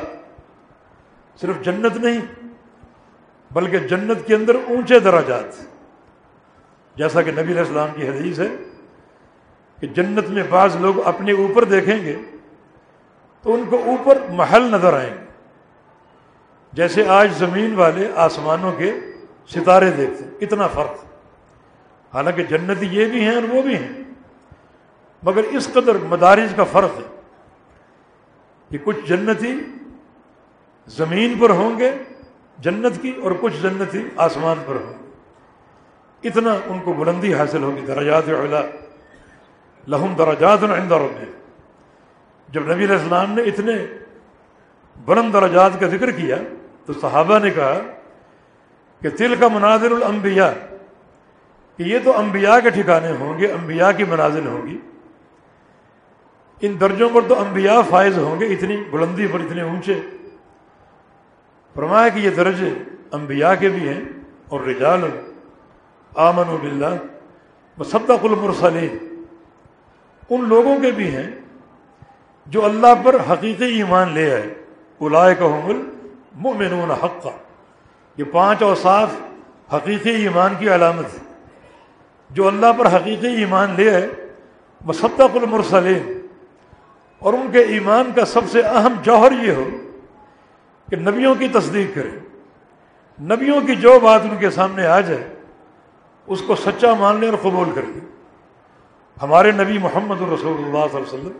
صرف جنت نہیں، بلکہ جنت کے اندر اونچے دراجات جیسا کہ نبی علیہ السلام کی حدیث ہے کہ جنت میں بعض لوگ اپنے اوپر دیکھیں گے تو ان کو اوپر محل نظر آئیں گے۔ جیسے آج زمین والے آسمانوں کے ستارے دیکھتے اتنا فرق۔ حالانکہ جنتی یہ بھی ہیں اور وہ بھی ہیں۔ مگر اس قدر مدارج کا فرق ہے کہ کچھ جنتی زمین پر ہوں گے جنت کی اور کچھ جنتی آسمان پر ہوں گے۔ اتنا ان کو بلندی حاصل ہوگی، درجات علا لہم درجات عند ربهم جب نبی علیہ السلام نے اتنے بلند درجات کا ذکر کیا، تو صحابہ نے کہا کہ تل کا مناظر الانبیاء، کہ یہ تو انبیاء کے ٹھکانے ہوں گے، انبیاء کی منازل ہوں گی ان درجوں پر تو انبیاء فائز ہوں گے، اتنی بلندی پر، اتنے اونچے۔ فرمایا کہ یہ درجے انبیاء کے بھی ہیں اور رجال آمن و بلّہ صدق المرسلین۔ ان لوگوں کے بھی ہیں جو اللہ پر حقیقی ایمان لے آئے۔ الائے کا حمل مومنون حق یہ پانچ اوصاف حقیقی ایمان کی علامت ہے جو اللہ پر حقیقی ایمان لے آئے مصدق المرسلین۔ اور ان کے ایمان کا سب سے اہم جوہر یہ ہو کہ نبیوں کی تصدیق کرے نبیوں کی جو بات ان کے سامنے آ جائے، اس کو سچا مان لیں اور قبول کر لیں ہمارے نبی محمد الرسول اللہ صلی اللہ علیہ وسلم،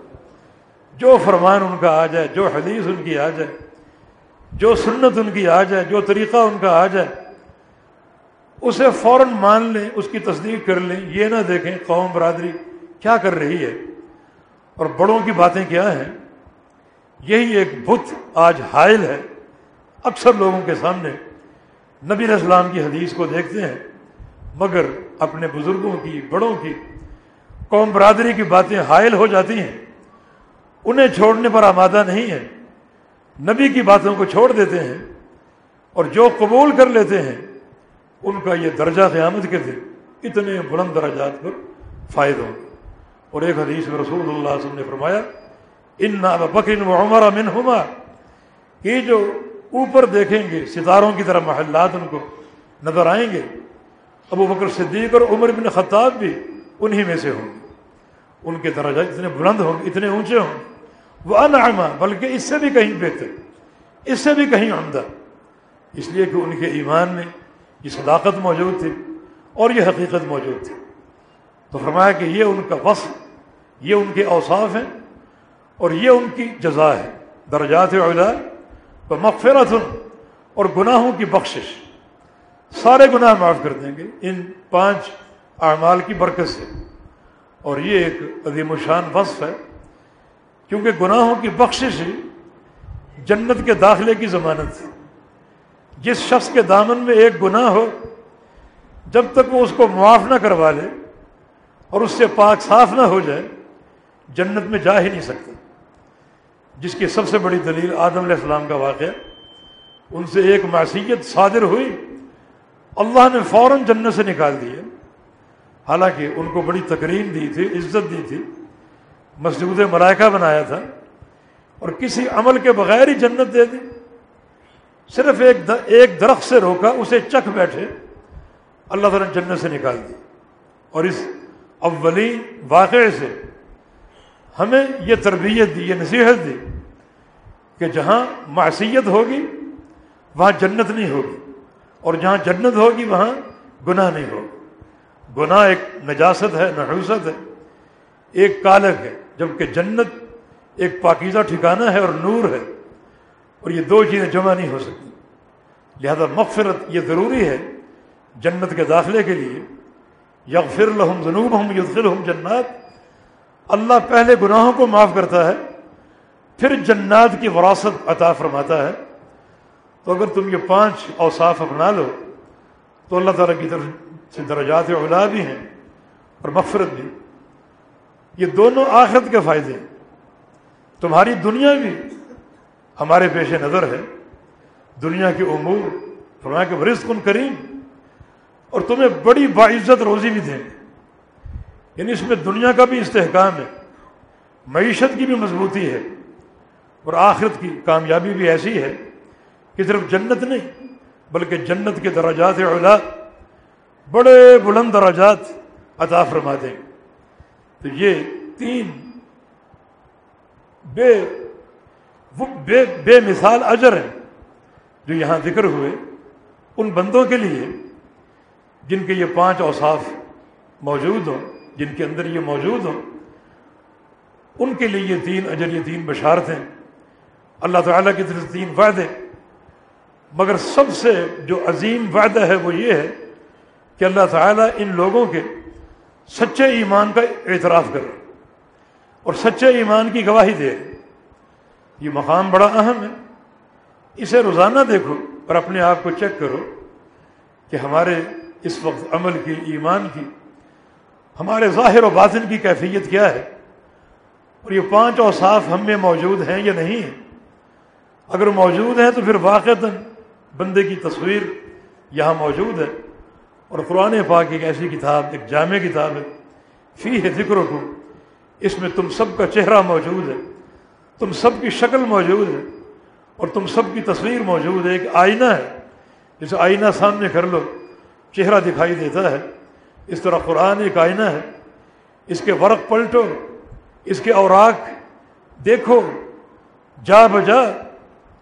جو فرمان ان کا آ جائے جو حدیث ان کی آ جائے جو سنت ان کی آ جائے جو طریقہ ان کا آ جائے اسے فوراً مان لیں، اس کی تصدیق کر لیں، یہ نہ دیکھیں قوم برادری کیا کر رہی ہے، اور بڑوں کی باتیں کیا ہیں؟ یہی ایک بت آج حائل ہے، اکثر لوگوں کے سامنے نبی علیہ السلام کی حدیث کو دیکھتے ہیں، مگر اپنے بزرگوں کی، بڑوں کی قوم برادری کی باتیں حائل ہو جاتی ہیں، انہیں چھوڑنے پر آمادہ نہیں ہے۔ نبی کی باتوں کو چھوڑ دیتے ہیں اور جو قبول کر لیتے ہیں، ان کا یہ درجہ قیامت کے دن اتنے بلند درجات پر فائد ہوں اور ایک حدیث میں رسول اللہ علیہ وسلم نے فرمایا، ان بکر و عمر امن ہما جو اوپر دیکھیں گے، ستاروں کی طرح محلات ان کو نظر آئیں گے، ابو بکر صدیق اور عمر بن خطاب بھی انہی میں سے ہوں گے۔ ان کے درجات اتنے بلند ہوں گے، اتنے اونچے ہوں گے۔ وہ انعما بلکہ اس سے بھی کہیں بہتر، اس سے بھی کہیں عمدہ۔ اس لیے کہ ان کے ایمان میں یہ صداقت موجود تھی اور یہ حقیقت موجود تھی۔ تو فرمایا کہ یہ ان کا وصف، یہ ان کے اوصاف ہیں اور یہ ان کی جزا ہے۔ درجات علا تو مغفرت اور گناہوں کی بخشش۔ سارے گناہ معاف کر دیں گے۔ ان پانچ اعمال کی برکت سے۔ اور یہ ایک عظیم الشان وصف ہے، کیونکہ گناہوں کی بخشش ہی جنت کے داخلے کی ضمانت تھی۔ جس شخص کے دامن میں ایک گناہ ہو، جب تک وہ اس کو معاف نہ کروا لے اور اس سے پاک صاف نہ ہو جائے، جنت میں جا ہی نہیں سکتا۔ جس کی سب سے بڑی دلیل آدم علیہ السلام کا واقعہ، ان سے ایک معصیت صادر ہوئی، اللہ نے فوراً جنت سے نکال دیا حالانکہ ان کو بڑی تقریم دی تھی، عزت دی تھی مسجود ملائکہ بنایا تھا، اور کسی عمل کے بغیر ہی جنت دے دی۔ صرف ایک ایک درخت سے روکا، اسے چکھ بیٹھے، اللہ تعالیٰ نے جنت سے نکال دی۔ اور اس اولین واقعے سے ہمیں یہ تربیت دی، یہ نصیحت دی کہ جہاں معصیت ہوگی، وہاں جنت نہیں ہوگی، اور جہاں جنت ہوگی، وہاں گناہ نہیں ہوگا۔ گناہ ایک نجاست ہے، نحوست ہے، ایک کالک ہے، جبکہ جنت ایک پاکیزہ ٹھکانہ ہے اور نور ہے، اور یہ دو چیزیں جمع نہیں ہو سکتی۔ لہذا مغفرت یہ ضروری ہے جنت کے داخلے کے لیے۔ یغفر لہم جنوب ہم یدخل ہم جنات۔ اللہ پہلے گناہوں کو معاف کرتا ہے، پھر جنات کی وراثت عطا فرماتا ہے۔ تو اگر تم یہ پانچ اوصاف اپنا لو، تو اللہ تعالیٰ کی طرف سے درجات اولا بھی ہیں اور مغفرت بھی یہ دونوں آخرت کے فائدے ہیں۔ تمہاری دنیا بھی ہمارے پیش نظر ہے۔ دنیا کے امور، فرمایا کہ رزق کن کریم اور تمہیں بڑی باعزت روزی بھی دیں۔ یعنی اس میں دنیا کا بھی استحکام ہے، معیشت کی بھی مضبوطی ہے اور آخرت کی کامیابی بھی ایسی ہے کہ صرف جنت نہیں، بلکہ جنت کے دراجات اولا بڑے بلند دراجات عطا فرما دیں تو یہ تین بے بے بے مثال اجر ہیں جو یہاں ذکر ہوئے ان بندوں کے لیے جن کے یہ پانچ اوصاف موجود ہوں، جن کے اندر یہ موجود ہوں۔ ان کے لیے یہ تین اجر، یہ تین بشارتیں اللہ تعالیٰ کی طرف تین وعدے۔ مگر سب سے جو عظیم وعدہ ہے وہ یہ ہے کہ اللہ تعالیٰ ان لوگوں کے سچے ایمان کا اعتراف کرے اور سچے ایمان کی گواہی دے۔ یہ مقام بڑا اہم ہے۔ اسے روزانہ دیکھو اور اپنے آپ کو چیک کرو کہ ہمارے اس وقت عمل کی، ایمان کی، ہمارے ظاہر و باطن کی کیفیت کیا ہے؟ اور یہ پانچ اوصاف ہم میں موجود ہیں یا نہیں ہیں؟ اگر موجود ہیں تو پھر واقع بندے کی تصویر یہاں موجود ہے۔ اور قرآن پاک ایک ایسی کتاب، ایک جامع کتاب ہے۔ فی ہے ذکر کو اس میں تم سب کا چہرہ موجود ہے، تم سب کی شکل موجود ہے اور تم سب کی تصویر موجود ہے۔ ایک آئینہ ہے، جسے آئینہ سامنے کر لو، چہرہ دکھائی دیتا ہے۔ اس طرح قرآن ایک آئینہ ہے۔ اس کے ورق پلٹو، اس کے اوراق دیکھو۔ جا بجا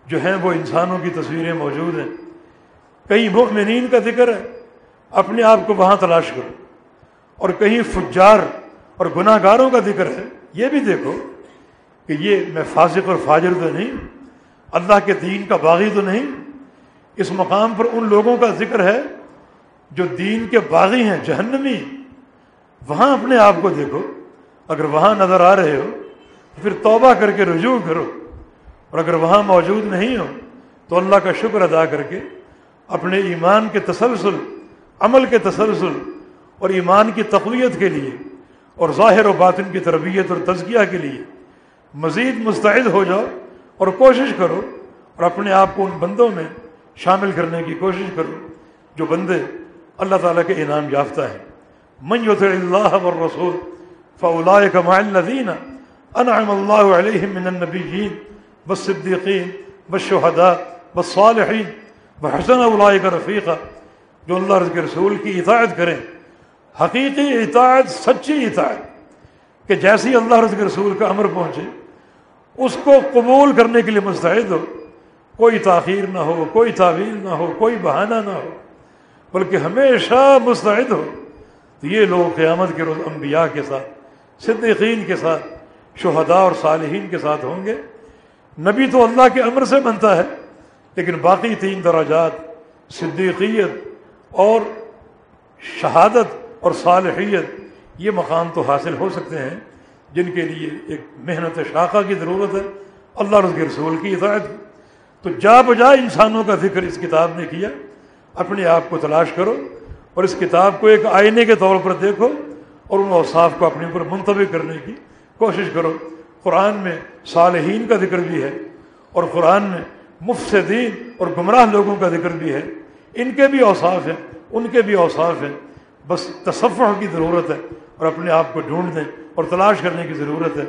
جو ہیں وہ انسانوں کی تصویریں موجود ہیں۔ کہیں مؤمنین کا ذکر ہے۔ اپنے آپ کو وہاں تلاش کرو۔ اور کہیں فجار اور گناہ گاروں کا ذکر ہے، یہ بھی دیکھو کہ یہ میں فاسق اور فاجر تو نہیں، اللہ کے دین کا باغی تو نہیں۔ اس مقام پر ان لوگوں کا ذکر ہے جو دین کے باغی ہیں، جہنمی۔ وہاں اپنے آپ کو دیکھو، اگر وہاں نظر آ رہے ہو تو پھر توبہ کر کے رجوع کرو۔ اور اگر وہاں موجود نہیں ہو، تو اللہ کا شکر ادا کر کے اپنے ایمان کے تسلسل عمل کے تسلسل اور ایمان کی تقویت کے لیے اور ظاہر و باطن کی تربیت اور تزکیہ کے لیے مزید مستعد ہو جاؤ اور کوشش کرو اور اپنے آپ کو ان بندوں میں شامل کرنے کی کوشش کرو جو بندے اللہ تعالیٰ کے انعام یافتہ ہے من یطع اللہ والرسول فاولئک مع الذین انعم اللہ علیہم من النبیین والصدیقین بشہدا بصالحین بحسن اولائی کا رفیقہ جو اللہ کے رسول کی اطاعت کریں۔ حقیقی اطاعت، سچی اطاعت۔ کہ جیسی اللہ رض کے رسول کا امر پہنچے، اس کو قبول کرنے کے لیے مستعد ہو۔ کوئی تاخیر نہ ہو، کوئی تعویل نہ ہو، کوئی بہانہ نہ ہو، بلکہ ہمیشہ مستعد ہو۔ تو یہ لوگ قیامت کے روز انبیاء کے ساتھ، صدیقین کے ساتھ، شہداء اور صالحین کے ساتھ ہوں گے۔ نبی تو اللہ کے امر سے بنتا ہے، لیکن باقی تین دراجات صدیقیت اور شہادت اور صالحیت، یہ مقام تو حاصل ہو سکتے ہیں، جن کے لیے ایک محنت شاخہ کی ضرورت ہے، اللہ رض کے رسول کی اطاعت تو جا بجا انسانوں کا ذکر اس کتاب نے کیا، اپنے آپ کو تلاش کرو اور اس کتاب کو ایک آئینے کے طور پر دیکھو اور ان اوصاف کو اپنے اوپر منتبع کرنے کی کوشش کرو۔ قرآن میں صالحین کا ذکر بھی ہے اور قرآن میں مفسدین اور گمراہ لوگوں کا ذکر بھی ہے۔ ان کے بھی اوصاف ہیں، ان کے بھی اوصاف ہیں۔ بس تصفح کی ضرورت ہے اور اپنے آپ کو ڈھونڈ دیں اور تلاش کرنے کی ضرورت ہے۔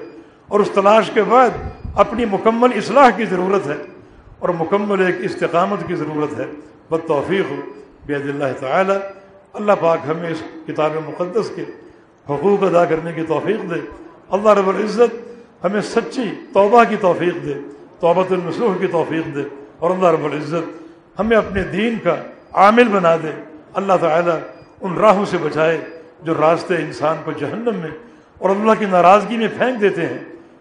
اور اس تلاش کے بعد اپنی مکمل اصلاح کی ضرورت ہے اور مکمل ایک استقامت کی ضرورت ہے۔ بد توفیق ہو بید اللہ تعالی۔ اللہ پاک ہمیں اس کتاب مقدس کے حقوق ادا کرنے کی توفیق دے۔ اللہ رب العزت ہمیں سچی توبہ کی توفیق دے، توبۃ النسوح کی توفیق دے۔ اور اللہ رب العزت ہمیں اپنے دین کا عامل بنا دے۔ اللہ تعالیٰ ان راہوں سے بچائے جو راستے انسان کو جہنم میں اور اللہ کی ناراضگی میں پھینک دیتے ہیں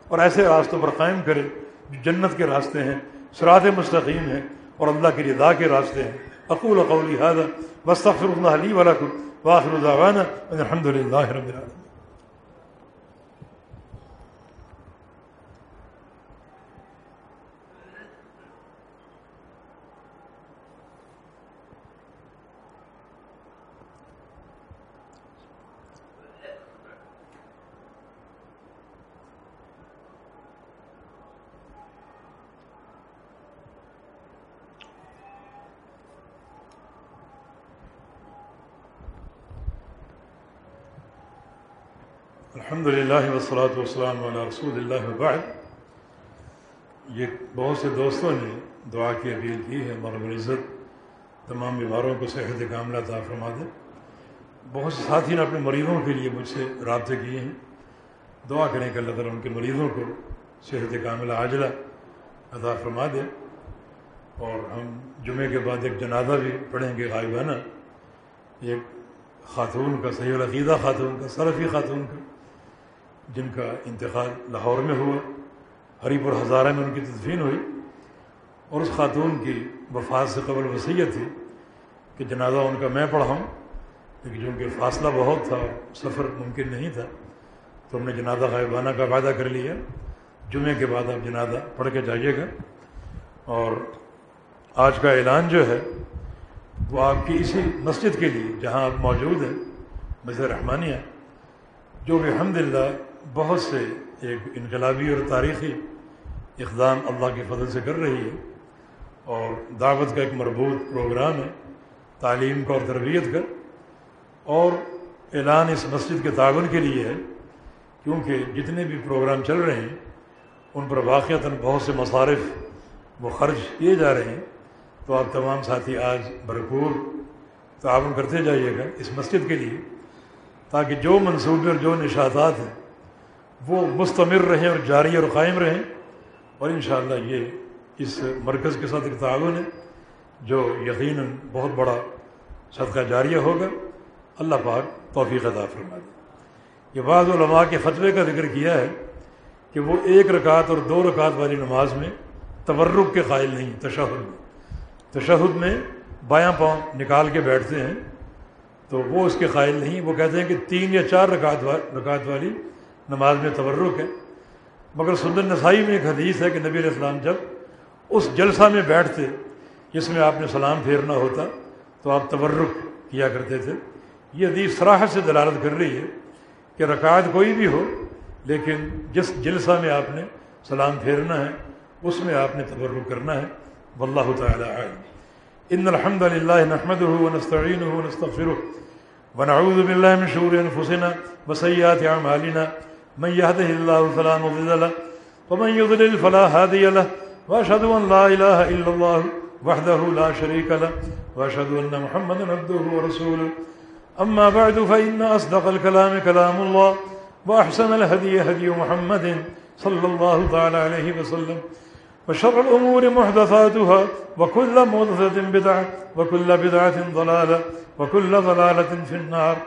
اور ایسے راستوں پر قائم کرے جو جنت کے راستے ہیں سرات مستقیم ہیں اور اللہ کی رضا کے راستے ہیں۔ اقول قولی حاضر واستغفر اللہ علی ولكم واخر دعوانا الحمد للہ رب العالمين الحمد للہ وسلاۃ والسلام علیہ رسول اللہ بعد۔ یہ بہت سے دوستوں نے دعا کی، اپیل کی ہے۔ مرم العزت تمام بیماروں کو صحت کاملہ عطا فرما دے۔ بہت سے ساتھی نے اپنے مریضوں کے لیے مجھ سے رابطے کیے ہیں۔ دعا کریں کہ اللہ تعالیٰ ان کے مریضوں کو صحت کاملہ عاجلہ عطا فرما دے۔ اور ہم جمعے کے بعد ایک جنازہ بھی پڑھیں گے غائبانہ۔ ایک خاتون کا، صحیح العقیدہ خاتون کا، صرفی خاتون کا۔ جن کا انتقال لاہور میں ہوا ہری پور ہزارہ میں ان کی تدفین ہوئی اور اس خاتون کی وفات سے قبل وصیت تھی کہ جنازہ ان کا میں پڑھاؤں، لیکن چونکہ فاصلہ بہت تھا، سفر ممکن نہیں تھا، تو ہم نے جنازہ غائبانہ کا وعدہ کر لیا۔ جمعے کے بعد آپ جنازہ پڑھ کے جائیے گا۔ اور آج کا اعلان جو ہے، وہ آپ کی اسی مسجد کے لیے، جہاں آپ موجود ہیں مسجد رحمانیہ، جو کہ الحمد للہ بہت سے ایک انقلابی اور تاریخی اقدام اللہ کے فضل سے کر رہی ہے اور دعوت کا ایک مربوط پروگرام ہے، تعلیم کا اور تربیت کا۔ اور اعلان اس مسجد کے تعاون کے لیے ہے، کیونکہ جتنے بھی پروگرام چل رہے ہیں، ان پر واقعتاً بہت سے مصارف وہ خرچ کیے جا رہے ہیں۔ تو آپ تمام ساتھی آج بھرپور تعاون کرتے جائیے گا اس مسجد کے لیے، تاکہ جو منصوبے اور جو نشاطات ہیں وہ مستمر رہیں اور جاری اور قائم رہیں اور انشاءاللہ یہ اس مرکز کے ساتھ ایک تعاون ہے جو یقیناً بہت بڑا صدقہ جاریہ ہوگا۔ اللہ پاک توفیق عطا فرما دے یہ بعض علماء کے فتوے کا ذکر کیا ہے کہ وہ ایک رکعت اور دو رکعت والی نماز میں تورک کے قائل نہیں، تشہد میں۔ تشہد میں بایاں پاؤں نکال کے بیٹھتے ہیں تو وہ اس کے قائل نہیں، وہ کہتے ہیں کہ تین یا چار رکعت رکعت والی نماز میں تورک ہے۔ مگر سندر نسائی میں ایک حدیث ہے کہ نبی علیہ السلام جب اس جلسہ میں بیٹھتے، جس میں آپ نے سلام پھیرنا ہوتا، تو آپ تورک کیا کرتے تھے۔ یہ حدیث سراحت سے دلالت کر رہی ہے کہ رکعت کوئی بھی ہو، لیکن جس جلسہ میں آپ نے سلام پھیرنا ہے، اس میں آپ نے تورک کرنا ہے۔ واللہ تعالی عالم۔ ان الحمد للہ نحمد ونستعین ونستغفره ونعوذ باللہ من شرور انفسنا وسیئات اعمالنا۔ من يهده الله فلا مضل له، ومن يضلل فلا هادي له، وأشهد أن لا إله إلا الله وحده لا شريك له، وأشهد أن محمدا عبده ورسوله. أما بعد، فإن أصدق الكلام كلام الله، وأحسن الهدي هدي محمد صلى الله تعالى عليه وسلم، وشر الأمور محدثاتها، وكل محدثة بدعة، وكل بدعة ضلالة، وكل ضلالة في النار.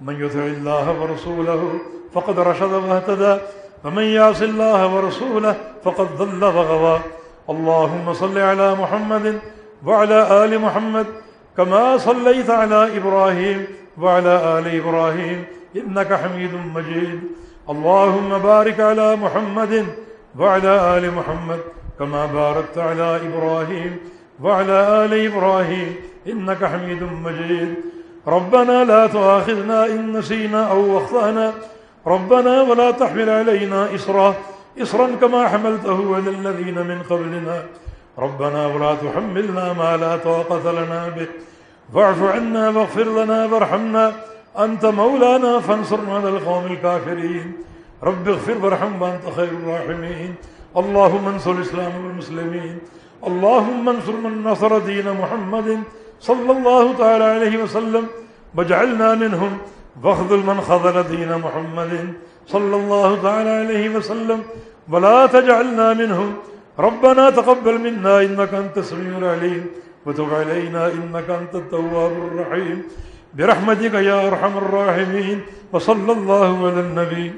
من يطع الله ورسوله فقد رشد واهتدى ومن يعص الله ورسوله فقد ضل وغوى اللهم صل على محمد وعلى آل محمد كما صليت على إبراهيم وعلى آل إبراهيم، إنك حميد مجيد. اللهم بارك على محمد وعلى آل محمد كما باركت على إبراهيم وعلى آل إبراهيم، إنك حميد مجيد. ربنا لا تؤاخذنا إن نسينا أو أخطأنا. ربنا ولا تحمل علينا إصرا إصرا كما حملته على الذين من قبلنا. ربنا ولا تحملنا ما لا طاقة لنا به. واعف عنا واغفر لنا وارحمنا. أنت مولانا فانصرنا على القوم الكافرين. رب اغفر وارحم وأنت خير الراحمين. اللهم انصر الإسلام والمسلمين. اللهم انصر من نصر دين محمد صلى الله تعالى عليه وسلم. واجعلنا منهم. واخذل المن خذل دين محمد صلى الله تعالى عليه وسلم ولا تجعلنا منهم. ربنا تقبل منا إنك أنت السميع العليم. وتب علينا إنك أنت التواب الرحيم. برحمتك يا أرحم الراحمين. وصلى الله على النبي.